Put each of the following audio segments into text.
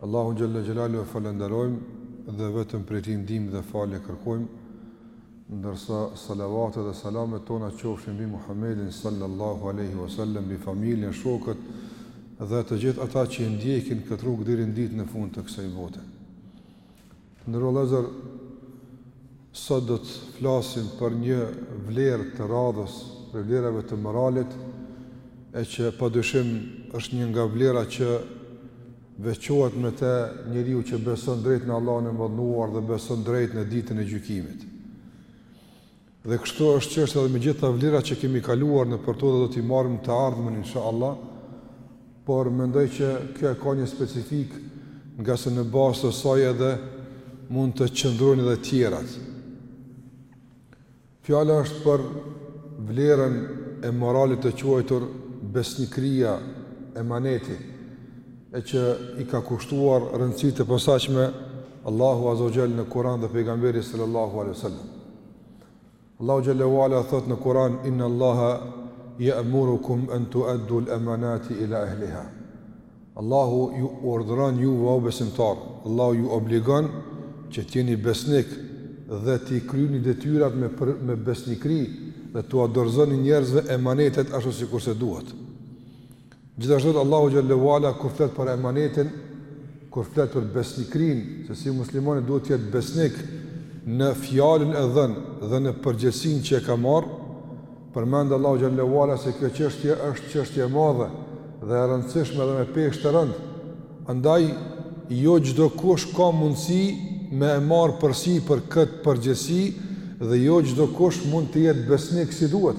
Allahun xhel-le xhelaluhu e falënderojmë dhe vetëm prej tij ndihmë dhe falje kërkojmë, ndërsa salavatet dhe selamet tona qofshin mbi Muhammedin sallallahu alaihi wasallam, mbi familjen, shokët dhe të gjithë ata që e ndjekin këtë rrugë deri në ditën e fundit të kësaj bote. Të nderuar vëllezër, sot do të flasim për një vlerë të radhës, prej vlerave të moralit, e që padyshim është një nga vlera që veçohet me te njeriu që beson drejt në Allahun e Madhëruar dhe beson drejt në ditën e gjykimit. Dhe kështu është që është edhe me gjitha vlerat që kemi kaluar nëpër to dhe do t'i marrim në të ardhmen, insha Allah, por mendoj që kjo e ka një specifikë ngase në bazë të saj edhe mund të qëndrojnë edhe tjerat. Fjala është për vlerën e moralit të quajtur besnikëria, emaneti, e që i ka kushtuar rëndësi të posaçme Allahu azze ve xhel në Kuran dhe Pejgamberi sallallahu alaihi wasallam. Allahu xhel-le ve ala thotë në Kur'an inna Allaha ya'murukum an tu'addu al-amanati ila ahliha. Allahu ju urdhëron ju o besimtar, Allahu ju obligon që të jeni besnikë dhe t'i kryeni detyrat me për, me besnikëri dhe t'ua dorëzoni njerëzve emanetet ashtu sikurse duhet. Gjithashtu Allahu xhel-le ve ala kur flet për emanetin, kur flet për besnikërinë, se si muslimani duhet të jetë besnik në fjalën e dhënë dhe në përgjegjësinë që e ka marrë, përmend Allahu xhel-le ve ala se kjo çështje është çështje e madhe dhe e rëndësishme dhe me peshë të rëndë. Andaj, jo çdokush ka mundësi me e marrë përsipër këtë përgjegjësi dhe jo çdokush mund të jetë besnik si duhet.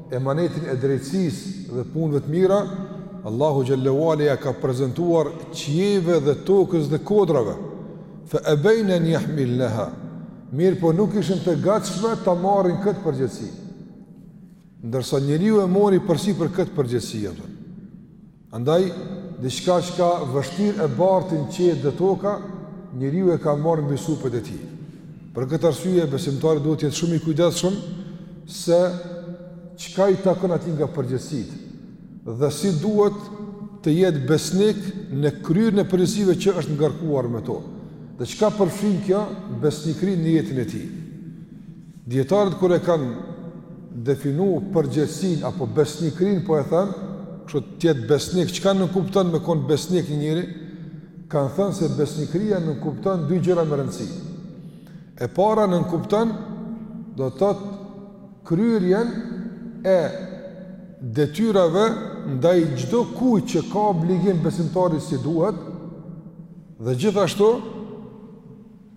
emanetin e drejtësisë dhe punëve të mira, Allahu xhel-le ve ala ia ka prezentuar qiejve dhe tokës dhe kodrave. Fa abayna an yahmilnaha. Mirëpo nuk ishin të gatshme ta marrin këtë përgjegjësi. Ndërsa njeriu e mori përsipër këtë përgjegjësi atë. Andaj, diçka çka vështirë e bartin qiejt dhe toka, njeriu e ka marrë mbi supet e tij. Për këtë arsye, besimtari duhet të jetë shumë i kujdesshëm se çka i takon atij nga përgjegjësitë dhe si duhet të jetë besnik në kryerjen e përgjegjësive që është ngarkuar me to. Dhe çka përfshin kjo besnikëri në jetën e tij? Dijetarët kur e kanë definu përgjegjësinë apo besnikërinë po e thëmë, kështu të jetë besnik, çka nënkupton me konë besnik një njeri, kanë thënë se besnikëria nënkupton dy gjëra me rëndësi. E para nënkupton do të thotë kryerjen e detyrave ndaj çdo kujt që ka obligim besimtari si duhet, dhe gjithashtu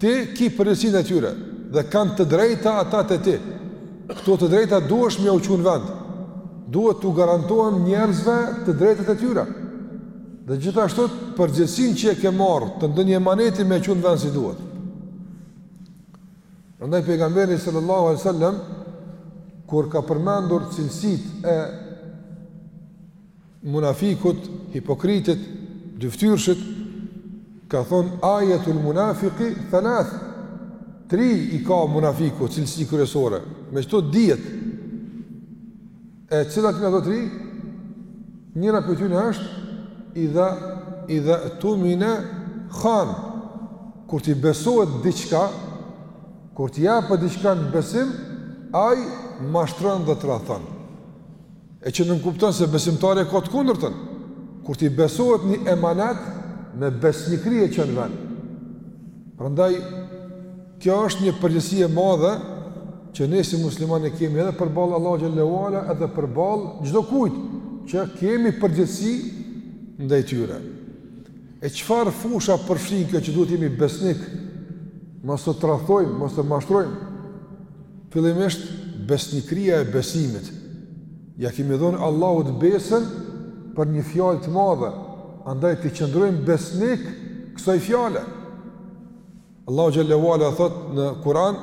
Ti ki përgjegjësinë e tyre dhe kanë të drejta ata te ti. Këto të drejta duhesh me ua çu në vend. Duhet t'u garantohen njerëzve të drejtat e tyre. Dhe gjithashtu përgjegjësinë që e ke marrë të ndonjë emaneti me e çu në vend si duhet. Prandaj pejgamberi sallallahu alajhi wasallam kur ka përmendur cilësitë e munafikut, hipokritit, dyftyrshit, ka thonë, ajetul munafiki, thalath, tri i ka munafiku, cilësi kryesore, meqë te dijetë, e cilat nga to tri, njëra prej tyne është, idhe, idhe tumine khan, kur t'i besohet diçka, kur t'i japet diçka në besim, ai mashtron dhe tradhton. E që nënkupton se besimtari e ka të kundërtën, kur t'i besohet një emanet me besnikëri e çon në ven. Prandaj, kjo është një përgjegjësi e madhe që ne si muslimanë e kemi edhe përballë Allahut xhelle ue ala edhe përballë çdo kujt që kemi përgjegjësi ndaj tyre. E çfarë fusha përfshin kjo që duhet të jemi besnik, mos të tradhtojmë, mos të mashtrojmë? Fillimisht besnikëria e besimit. Ia kemi dhënë Allahut besën për një fjalë të madhe, andaj t'i qëndrojmë besnik kësaj fjale. Allahu xhelle ue ala thotë në Kur'an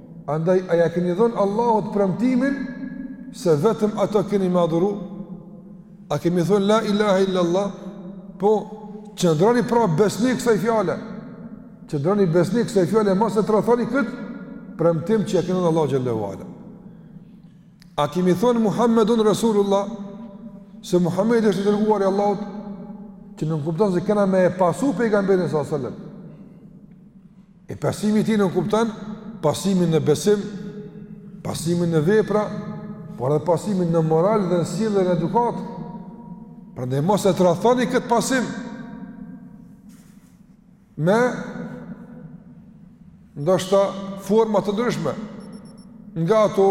Andaj, a ia keni dhënë Allahut premtimin se vetëm ato keni me adhuru? A kemi thënë la ilaha illallah? Po, qëndroni pra besnik kësaj fjale, qëndroni besnik kësaj fjale, mos e tradhtoni këtë premtim që ia keni dhënë Allahut xhelle ue ala. A kemi thënë Muhammedun Rasulullah, se Muhammedi është i dërguari i Allahut, që nënkupton se kena me e pasu pejgamberin s.a.s. E pasimi i tij nënkupton pasimin në besim, pasimin në vepra, por edhe pasimin në moral dhe në sjellje dhe në edukatë. Prandaj mos e tradhtoni këtë pasim. Me ndoshta forma të ndryshme. Nga ato,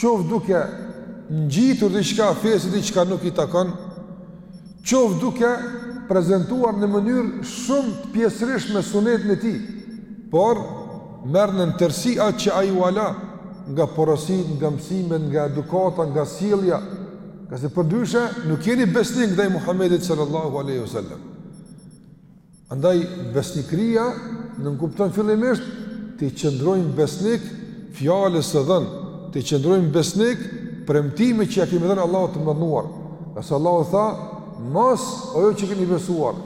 qoftë duke ngjitur diçka fesë së tij çka nuk i takon, qoftë duke prezentuar në mënyrë shumë të pjesërishme sunetin e tij, por merreni në tërësi atë që ai ua la, nga porositë, nga mësimet, nga edukata, nga sjellja, ngase përndryshe nuk jeni besnik ndaj Muhammedit sallallahu alejhi ve sellem. Andaj besnikëria nënkupton fillimisht t'i qëndrojmë besnik fjalës së dhënë, t'i qëndrojmë besnik premtimit që ia kemi dhënë Allahut të madhëruar. Ngase Allahu tha, mos o ju që keni besuar,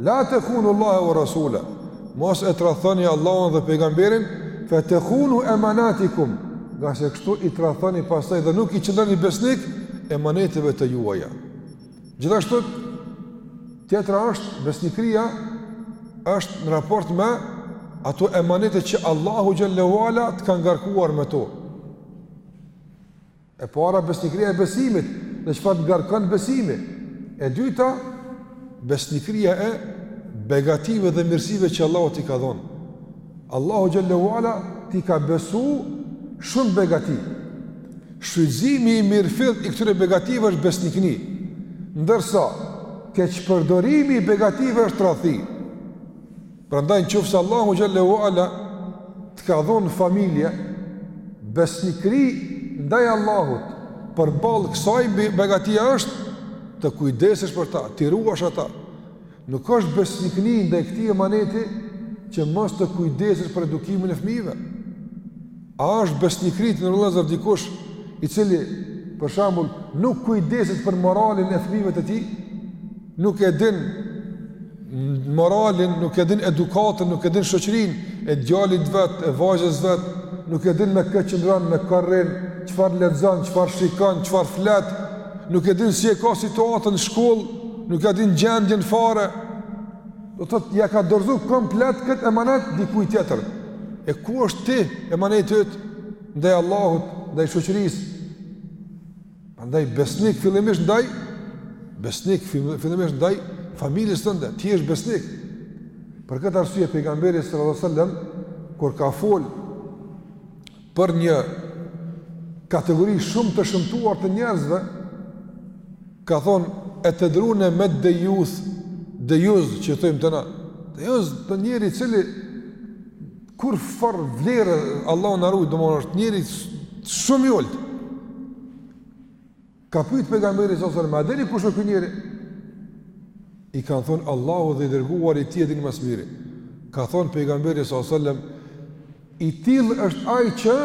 la tekhunu Allahe ve Rasule, mos e tradhtoni Allahun dhe pejgamberin, fe tekhunu emanatikum, ngase kështu i tradhtoni pastaj dhe nuk i qëndroni besnik emaneteve të juaja. Gjithashtu, tjetra është, besnikria është në raport me ato emanete që Allahu xhelle ve ala të ka ngarkuar me to. E para, besnikria e besimit, dhe çfarë të ngarkon besimi. E dyta, besnikria e begative dhe mirësive që Allahu t'i ka dhonë. Allahu xhelle ve ala t'i ka besu shumë begati. Shfrytëzimi i mirëfillt i këtyre begative është besnikëri. Ndërsa keqpërdorimi i begative është tradhti. Prandaj në qoftë se Allahu xhelle ve ala të ka dhonë familje besnikëri ndaj Allahut përballë kësaj begatia është të kujdesesh për ta, t'i ruash ata. Nuk është besnikëri ndaj këtij emaneti që mos të kujdesesh për edukimin e fëmijëve. A është besnikëri të nderuar vëllezër dikush i cili për shembull nuk kujdeset për moralin e fëmijëve të tij? Nuk e din moralin, nuk e din edukatën, nuk e din shoqërinë e djalit vet, e vajzës vet, nuk e din me kë qëndron, me kë rrin, çfarë lexon, çfarë shikon, çfarë flet, nuk e din si e ka situatën në shkollë, nuk e din gjendjen fare, do të thotë, ia ka dorëzu komplet këtë emanet dikuj tjetër. E ku është aty emaneti yt ndaj Allahut, ndaj shoqërisë? Prandaj besnik fillimisht ndaj, besnik fillimisht ndaj familjes tënde, të jesh besnik. Për këtë arsye, pejgamberi sallallahu alejhi ve sellem, kur ka fol për një kategori shumë të shëmtuar të njerëzve, ka thonë, e tedrune med-dejuth, dejuz që thojmë te na, dejuz është njeri i cili kurrfarë vlere, Allahu na rujt, domethënë është njeri shumë i ulët, Ka pyet pejgamberi sallallahu alaihi wasallam a e dini kush është ky njeri? I kanë thënë Allahu dhe i dërguari i tij e din më së miri. Ka thënë pejgamberi sallallahu alaihi wasallam i tillë është ai që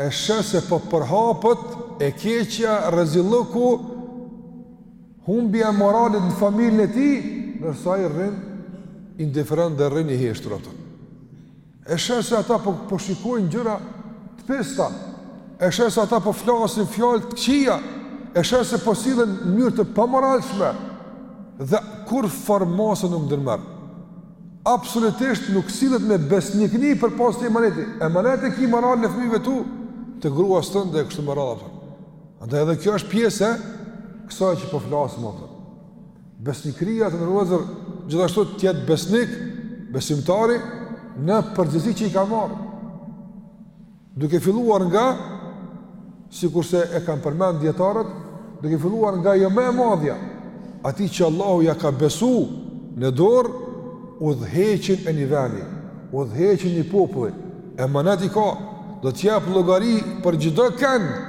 e sheh se po përhapet e keqja rezillëku humbja e moralit në familën e tij ndërsa ai rrin indiferent dhe rrin i heshtur ato E sheh se ata po po shikojnë gjëra të pista. E sheh se ata po flasin fjalë të këqija. E sheh se po sillen në mënyrë të pamoralshme. Dhe kurrfarë mase nuk ndërmerr. Absolutisht nuk sillet me besnikëri përpos ati emaneti. Emanet e ki moralin e fëmijëve tu, të gruas tënde dhe kështu me radhë. Andaj edhe kjo është pjesë e kësaj që po flasim atë. Besnikëria të nderuar vëllezër gjithashtu të jetë besnik, besimtari në përgjegjësi që i ka marrë. Duke filluar nga sikurse e kanë përmend dietarët, duke filluar nga ajo më e madhja, atij që Allahu ja ka besu në dorë udhëheqjen e një vendi, udhëheqjen e një populli, emanet i ka, do të jap llogari për çdo kënd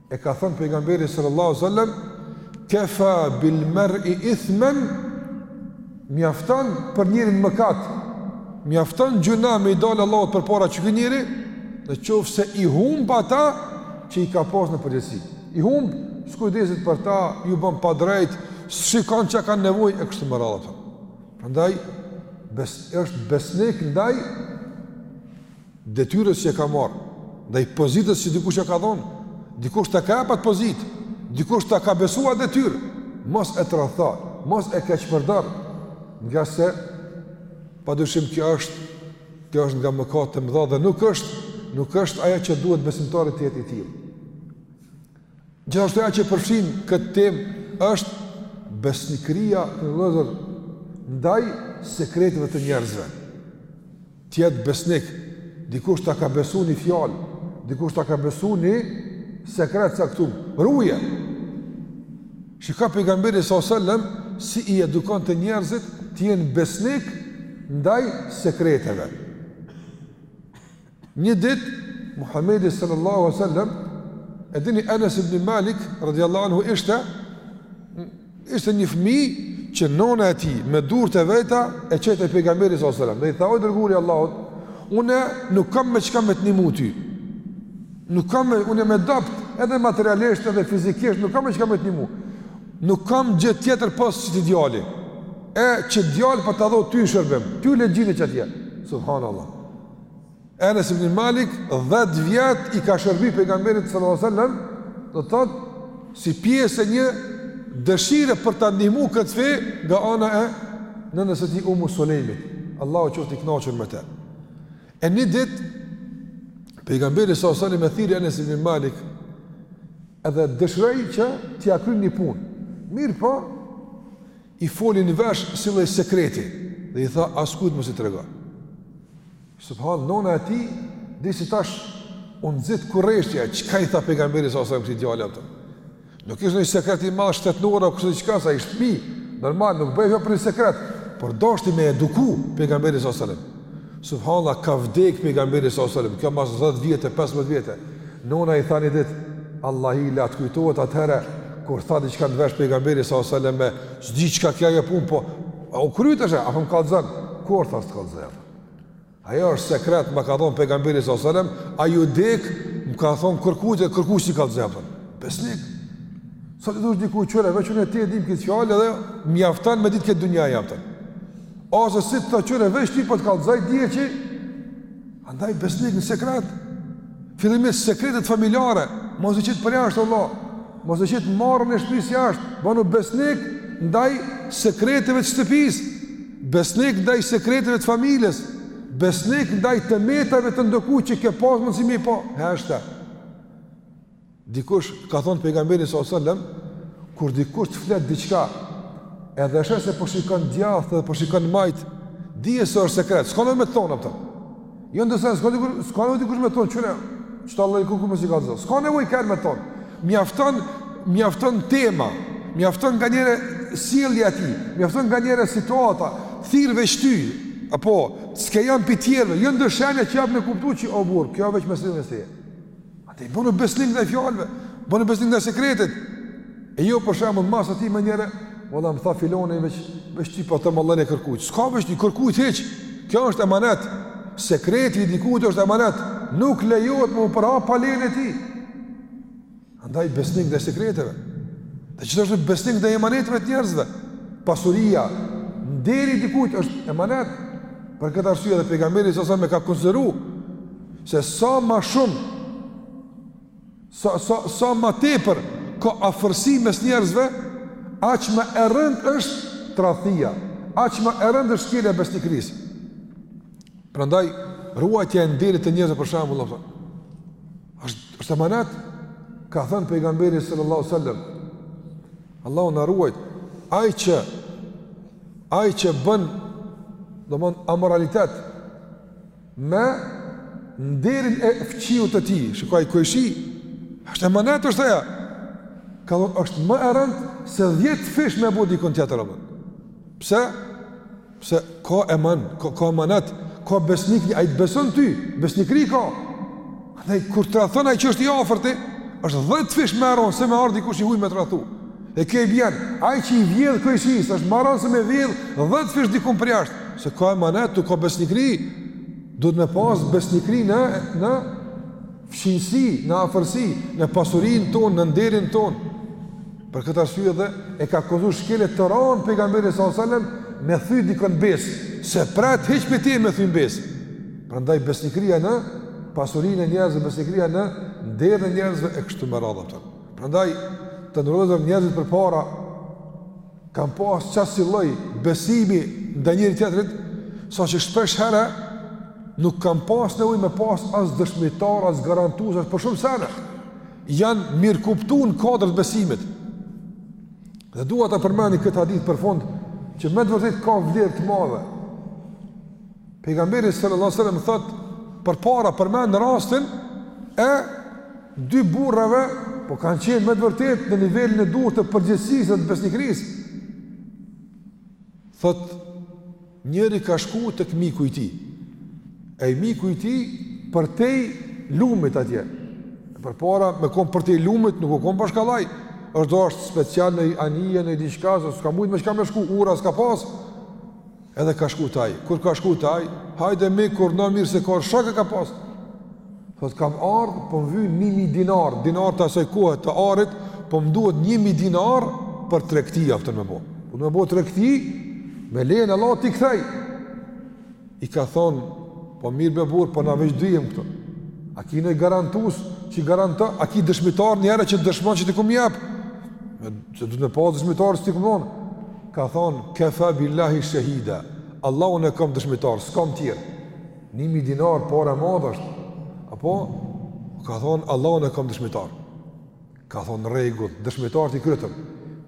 E ka thënë pejgamberi sallallahu alaihi wasallam, "Kafa bil mar'i ithman" Mjafton për njeriun mëkat. Mjafton gjynah me i dalë Allahut përpara që ky njeri, në qoftë se i humb ata që i ka pas në përgjegjësi. I humb, s'kujdeset për ta, ju bën padrejtësi, s'shikon çka kanë nevojë e kështu me radhë. Prandaj bes, është besnik ndaj detyrës që e ka marrë, ndaj pozitës që dikush ta ka dhënë, dikush ta ka jap at pozitë, dikush ta ka besu at detyrë, mos e tradhto, mos e keqpërdor, ngase padyshim kjo është kjo është nga mëkatet e mëdha dhe nuk është nuk është ajo që duhet besimtarit të jetë i tillë. Gjithashtu ajo që përfshin këtë temë është besnikëria vëllezër ndaj sekreteve të njerëzve. Të jetë besnik, dikush ta ka besu një fjalë, dikush ta ka besu një sekret të caktum. Ruje. Shiko pejgamberi sallallahu alaihi wasallam si i edukonte njerëzit të jenë besnik ndaj sekreteve. Një ditë Muhamedi sallallahu alaihi wasallam e dini Anas ibn Malik radhiyallahu anhu ishte ishte një fëmijë që nona e tij me durt e veta e çojti te pejgamberi sallallahu alaihi wasallam. Dhe i tha o i dërguari i Allahut, unë nuk kam me çka me të ndihmu ty. Nuk kam me, unë jam e dobt edhe materialisht edhe fizikisht nuk kam me çka me të ndihmu. Nuk kam gjë tjetër pos qit djali. E qit djal po ta dho ty n'shërbim. Ty le gjini qatje. Subhanallah. Enes ibn Malik 10 vjet i ka shërby pejgamberit sallallahu alajhi wasallam, do të thotë si pjesë e një dëshire për ta ndihmu këtë fe nga ana e nënës së tij Ummu Sulejmit. Allahu qoftë i kënaqur me të. E ni ditë pejgamberi sallallahu alajhi wasallam e thirri Enes ibn Malik edhe dëshiroi që t'ia kryn ni punë. Mirëpo, I foli në vesh si lloj sekreti dhe i tha askujt mos i kallxo. Subhan nona e tij, dhe si tash u nxit kurreshtja, çka i tha pejgamberi sa selam këti djali, apo. Nuk ish nonjë sekret i madh shtetnor a kurrgjo, çka sa i shtëpi. Normal, nuk bëhej për një sekret, por dashti me eduku pejgamberi sa selam. Subhanallah ka vdek pejgamberi sa selam kjo mas dhjetë vjete pesëmbëdhjetë vjete nona i tha një ditë allahile a t'kujtohet atëherë kur t'tha diçka në vesh pejgamberi sa selam s'di çka kjo ajo punë po a u kry tash a po më kallzon kurrë tha s't kallzoj ajo është sekret ma ka dhon pejgamberi sa selam aj vdek më ka thon kërkujt e kërkujt s'i kallzoj besnik sa t'dush dikush qyre veç unë e ti e dim këtë fjalë dhe mjafton me e ditë krejt dynja mjafton Ose si t'thotë qyre veç ti po t'kallxaj dhije që Andaj besnik në sekret Fillimisht sekretet familjare Mos i qit përjashta Allah Mos e qit marren e shtëpisë jashtë Banu besnik ndaj sekreteve të shtëpisë Besnik ndaj sekreteve të familjes Besnik ndaj të metave të ndokujt që ke pas mundësi me i pa Heshte Dikush ka thënë pejgamberi sallallahu alajhi wasallam kur dikush të flet diçka edhe sheh se po shikon djathtë edhe po shikon majtë dije se është sekret s'ka nevojë me të thonë apo jo ndoshta s'ka nevojë dikush me thonë qyre pash Allahun kërkujt mos i kallzo s'ka nevojë kurrë me thonë mjafton mjafton tema mjafton nganjëherë sjellja e tij mjafton nganjëherë situata t'thirr veç ty apo t'skajon prej tjerëve janë do shenja që japin me kuptu që o burr kjo veç me sjellën e Andaj bonu besnik ndaj fjalëve, bonu besnik ndaj sekretit. E jo për shembull mas asaj menjëherë, vëlla më tha filoni veç, veç ti po t'thom vallahi kërkujt. S'ka veç ti, kërkujt hiç, kjo është emanet. Sekreti i dikujt është emanet. Nuk lejohet me përhap pa lejen e tij. Andaj besnik ndaj sekreteve. Dhe gjithashtu besnik ndaj emaneteve të njerëzve. Pasuria, nderi i dikujt është emanet. Për këtë arsye dhe pejgamberi sa selam e ka konsideru se sa ma shumë sa sa sa ma tepër ka afërsi mes njerëzve, aq ma e rëndë është tradhtia, aq ma e rëndë është shkelja e besnikërisë. Prandaj ruajtja e nderit të njerëzve për shembull, po ashtu është emanet ka thënë pejgamberi sallallahu alajhi wasallam. Allahu na ruajt. Ai që ai që bën domthon amoralitet me nderin e fqiut të tij. Shiko, kojshi është, emanet është ajo. Ka thonë është më e rëndë se 10 fish me bo dikun tjetër apo. Pse? Pse ka eman, ka, ka emanet, ka besnik, ai të beson ty, besnikëri ka. Dhe kur tradhton ai që është i afërti, është 10 fish më rëndë se me ardh dikush i huaj me tradhtu. E kjo i vjen, ai që i vjedh kojshisë është më rëndë se me vjedh 10 fish dikun përjashtë, se ka emanet, ktu ka besnikëri. Duhet me pas besnikëri në në fqinjësi, në afërsi, në pasurinë tonë, në nderin tonë. Për këtë arsye dhe e ka kallzu shkelje të ranë pejgamberi sallallahu alajhi wasallam me thy dikon besë, s'e pret hiç prej tij me thy besë. Prandaj besnikëria në pasurinë e njerëzve, besnikëria në nderin e njerëzve e kështu me radhë, a kupton. Prandaj të nderuar vëllezër, njerëzit përpara kanë pas qasi lloj besimi ndaj njëri tjetrit, saqë shpesh herë nuk kanë pas nevojë me pas as dëshmitar, as garantues, as për shumë sene. Janë mirëkuptu në kuadër të besimit. Dhe dua ta përmend këtë hadith për fund që me të vërtetë ka vlerë të madhe Pejgamberi sallallahu alajhi wasallam thot përpara përmend rastin e dy burrave, po kanë qenë me të vërtetë në nivelin e duhur të përgjegjësisë të besnikërisë. Thot njëri ka shku tek miku i tij. Ai miku i tij përtej lumit atje. Përpara me kon përtej lumit nuk u kon bash kollaj. Është dasht special naj anije, naj diçka, s'ka mujt me çka me shku, ura, s'ka pas. Edhe ka shku te ai, kur ka shku te ai, hajde miku, na mirë se ke ardh, çka ke pas. Thot, kam ardhë, po më vyn një mijë dinar, dinar të asaj kohe të arit, po më duhet një mijë dinar për tregti, a kupton, me bo. Po me bo tregti, me lejen e Allahut t'i kthej. I ka thonë, po mirë be burë, po na veç dy jem këtu. A ki naj garantues, që garanton, a ki dëshmitar njëherë që dëshmon që t'i kum jep? Se duhet me pas dëshmitarë se t'i kum dhon, ka thonë, kefa billahi shahida, Allahun e kam dëshmitar, s'kam tjerë. Ni mijë dinarë, pare e madhe është. Apo, ka thonë, Allahun e kam dëshmitar. Ka thonë, rregull, dëshmitarët i krytëm.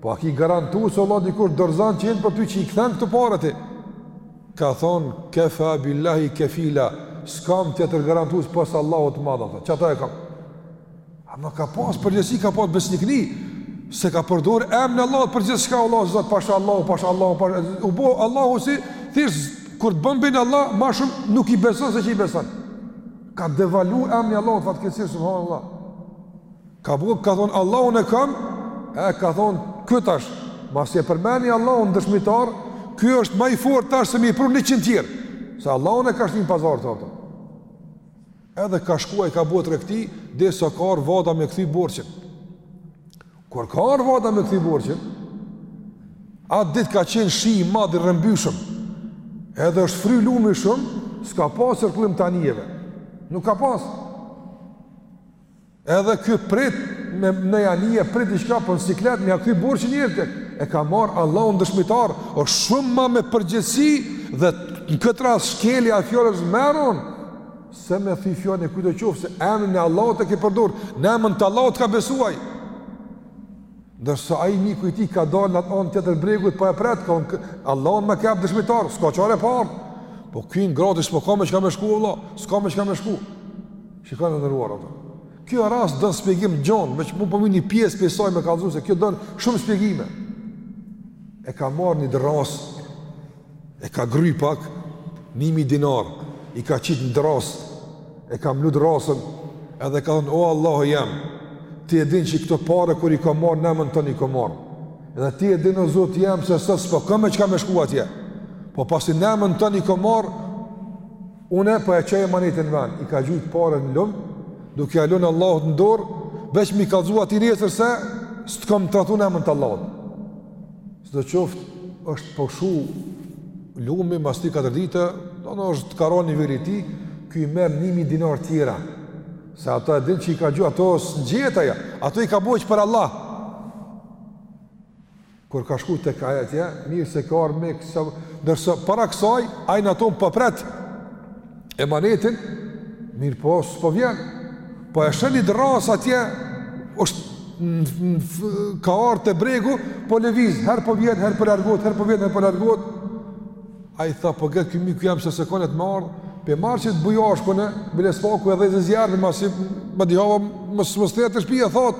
Po a ki garantues, hala dikush dorëzan që jet për ty që i kthen këto pare ti? Ka thonë, kefa billahi kefila, s'kam tjetër garantues pos Allahut të madh, qata e kam. Ama ka pas përgjegjësi, ka pas besnikni, s'e ka përdor emnin e Allahut për gjithçka Allah, si sot pasha Allah, pasha Allah, pasha Allah, u bo Allahu, si, thjesht, kur të bon be n'Allah, ma shumë nuk i beson se që i beson. Ka devalvu emni i Allahut, fatkeqësisht, subhanallah. Ka bo, ka thonë, Allahun e kam, e ka thonë, ky tash, masi e përmeni Allahun dëshmitar, ky është ma i fortë tash se me i pru njëqind tjerë, se Allahun e ka shti në pazar të ato. Edhe ka shku ai ka bo tregti derisa ka ardh vada me kthy borxhin. Kur ka ardh vada me kthy borxhin, atë ditë ka qenë shi i madh i rrëmbyshëm. Edhe është fry lumi shumë, s'ka pas qarkullim t'anijeve. Nuk ka pas. Edhe ky prit naj anije, prit diçka po në siklet, ama ky burrë që njërë tek, e ka marrë Allahun dëshmitar, o shumë ma me përgjegjësi, dhe në këtë rast shkelja e fjalës ma e ron se me thy fjalën e kujtdo qoftë, se emnin e Allahut e ke përdor, në emën të Allahut të ka besu ai, ndërsa ai miku i tij ka dalë në anë tjetër të bregut, po po e pret, ka thonë, Allahun ma ke bo dëshmitar, s'ka çare pa, po ky i ngrati s'po ka me çka me shku, vallah, s'ka me çka me shku, Shikoni të nderuar ato. Ky rast don shpjegim t'gjon, veç mund po vini një pjesë prej saj me kallëzu se kjo don shumë shpjegime. E ka marr një drrasë. E ka gry pak 1000 dinar, i ka qit në drrasë. E ka mlu drrasën, edhe ka thënë o Allahu jem. Ti e din që këto pare kur i kam marr në emën tan i kam marr. Edhe ti e din o Zoti jem se sot s'po kam me çka me shku atje. Po pasi në emën tan i kam marr, Unë po e çoj emanetin në vend, i ka gjujt paret në lum, duke ia lënë Allahut në dorë, veç me i kallzu atij nesër se s'të kam tradhtu në emën të Allahut. Sido qoftë, është pushu lumi mas tri katër dite, ndoshta ka ron niveli i tij, ky i merr nji mijë dinar tjera, se ato e din që i ka gjujt, ato s'i gjet ai, ato i ka bo veç për Allah. Kur ka shku tek ai atje, mirë se ka ardhur me kësa, ndërsa para kësaj ai n'atanë po pret emanetin, mirëpo, s'po vjen. Po e sheh ni drrasë atje, është ka ardh te bregu, po lëviz, herë po vjen, herë po largohet, herë po vjen, herë po largohet. Ai tha po qe ky miku jem s'e ka nijet me ardh. Po e marr qet bujashkën e bile s'paku e dhezi zjarrin masi më dihova më smostre te shpia thot.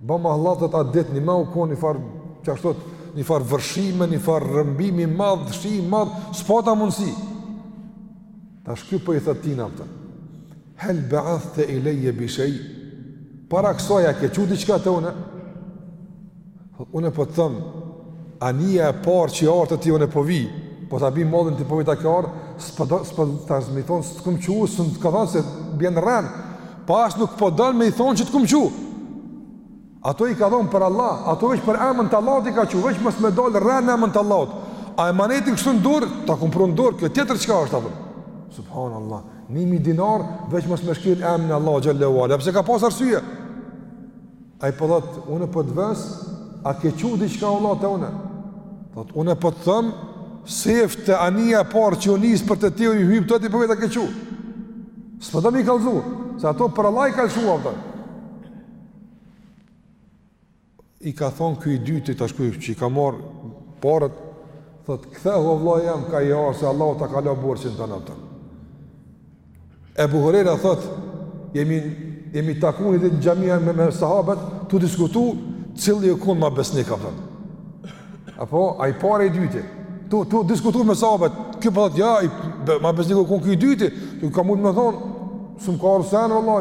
Bama hallall atë ditë njëmend u konë një farë qashtu një farë vërshime, një farë rrëmbimi i madh, shi i madh, s'pata mundësi. Tash ky po i thotë tina pëtën. Hel beathte ilejje bi shej, para kësaj a ke çu diçka te une? Une po të thom, anija e parë që erdh te ti une po vij, po ta bi borxhin, ti po vet a ke ardh, s'po don me thonë s'të kam çu, s'ka thënë se bjen rrenë, Po as nuk po don me i thon që të kum qu. Ato i ka dhon për Allah, ato veç për emën të Allahut i ka qu, veç mos me dal rre në emën të Allahut. A emanetin kështu në dorë, ta kum pru në dorë, kjo tjetër çka është apo? Subhanallah. 1000 dinar veç mos me shkel emrin e Allahut xhel-le ue ala, edhe pse ka pas arsye. Ai po thot, unë po të ves, a ke çu diçka o vlla te unë? Thot, unë po të them, sefte anija e parë që u nis për te ti u hyp, ai po vet a ke çu. S'po don me i kallzu, se ato për Allah i ka lshu, a kupton. I ka thonë ky i dyti tash, ky që i ka marrë paret, thot, kthehu o vlla jam ka je ardh, se Allahu ta ka la borxhin tën, a kupton. Ebu Hurera thot, jemi, jemi taku një ditë në xhami me, me sahabet, tu diskutu cili u konë ma besnik, a kupton. Apo, ai i pari, i dyti. Tu, tu diskutu me sahabet, ky po thot, ja, i, be, ma besnik u konë ky i dyti, se ka mujt me thonë, s'më ka ardh sen, vlla,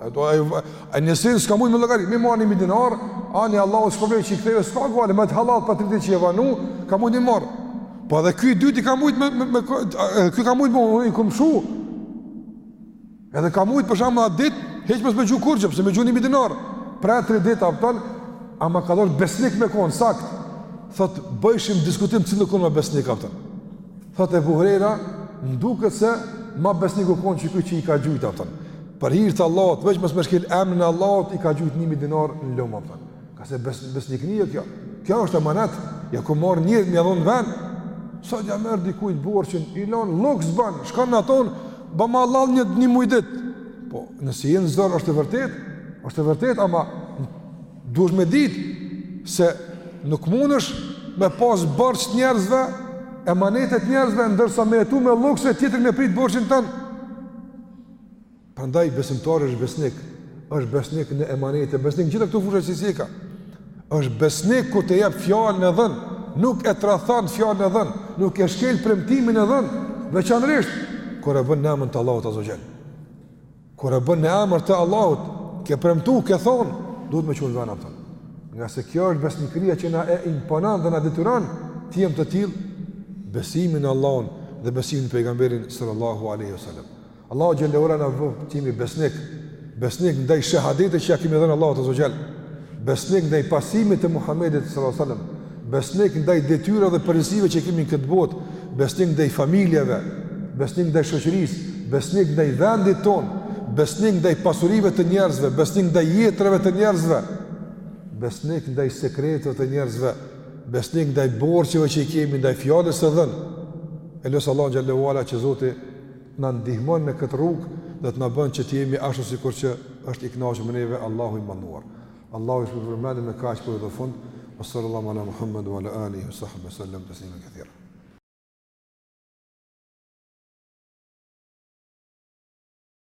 e, do, e, e nesër, s'ka mujt me llogari, me i marrë një mi dinar, ani Allah, s'ka veç që i ktheve, s'ka gajle, me të hallall, pa tri ditë që u vonu, ka mujt me i marrë. Po edhe ky i dyti ka mujt me, me, me ky ka mujt me unë kum lshu. Edhe ka mujt për shembull atë ditë, hiç mos me gju kurrë, pse me gju një mi dinar. Për tri ditë, a kupton, ama ka dasht besnik me kon sakt. Thot bëjshim diskutim cili u kon ma besnik, a kupton. Thot Ebu Hurera, më duket se ma besnik u kon që ky që i ka gjujt, a kupton. Për hir të Allahut, veç mos me shkel emrin e Allahut i ka gjujt 1000 dinar në lum, a kupton. Ka se bes, besnikni e kjo. Kjo është emanet, ja ku marr njëri me ja dhon n'ven. Sa ja merr dikujt borxhin, i lanë lluks ban, çka na thon, bama hallall një, një muj dit. Po, nëse je në zor, është e vërtet, është e vërtet, ama duesh me ditë se nuk mundesh me pas borxhe të njerëzve, emanete të njerëzve, ndërsa me jetu me llukse, tjetri me pritë borxhin tën. Prandaj besimtari është besnik, është besnik në emanete, besnik gjitha këto fusha që i ceka. Është besnik kur të jep fjalën e dhën, nuk e tradhton fjalën e dhën, nuk e shkel premtimin e dhën, veçanërisht kur e bën në emër të Allahut azze ue xhel. Kur e bën në emër të Allahut, ke premtu, ke thon, duhet me çu n'ven, a kupton. Ngase kjo është besnikëria që na e imponon dhe na detyron të jem të tillë besimi në Allahun dhe besimi në pejgamberin sallallahu alaihi wasallam. Allahu xhel-le ue ala na do të jemi besnik, besnik ndaj shahadetit që ja kemi dhënë Allahut azze ue xhel. Besnik ndaj pasimit të Muhamedit sallallahu alaihi wasallam, besnik ndaj detyrave dhe përgjegjësive që kemi në këtë botë, besnik ndaj familjeve, besnik ndaj shoqërisë, besnik ndaj vendit tonë, besnik ndaj pasurive të njerëzve, besnik ndaj jetrave të njerëzve, besnik ndaj sekreteve të njerëzve, besnik ndaj borxheve që i kemi, ndaj fjalës së dhënë. E lus Allahun xhel-le ue ala që Zoti na ndihmon në këtë rrugë dhe të na bën që të jemi ashtu sikur që është i kënaqur me neve Allahu i madhëruar. Allahu ju shpërbleftë me kaq për të fund. Sallallahu ala Muhammed wa ala alihi wa sahbihi sallam taslima katira.